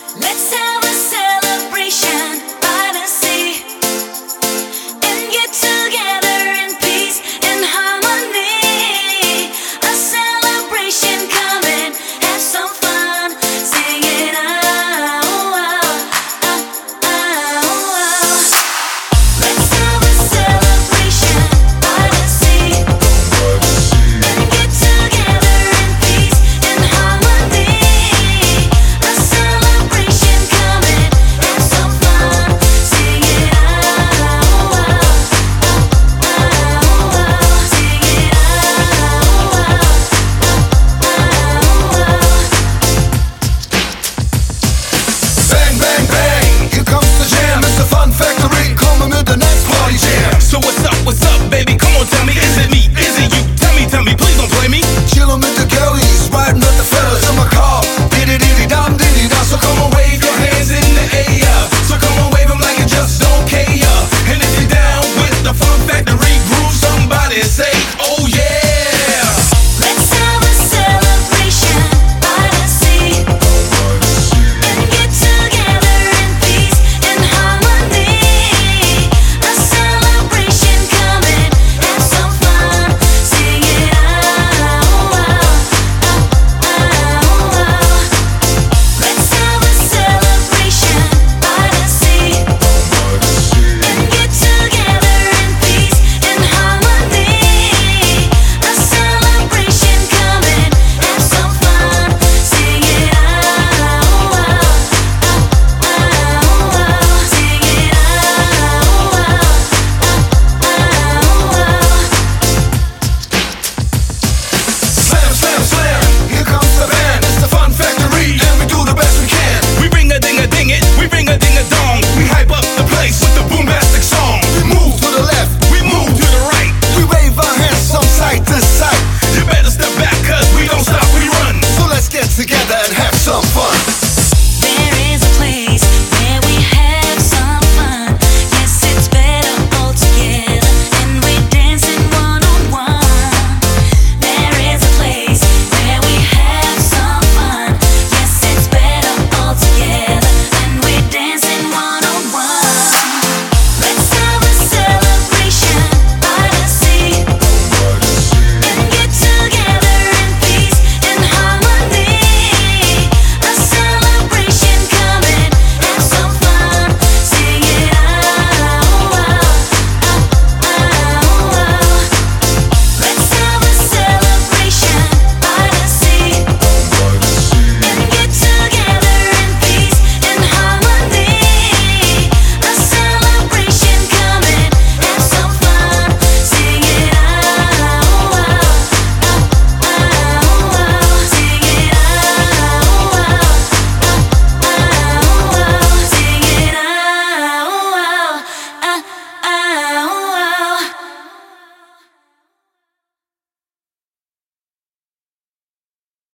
Let's have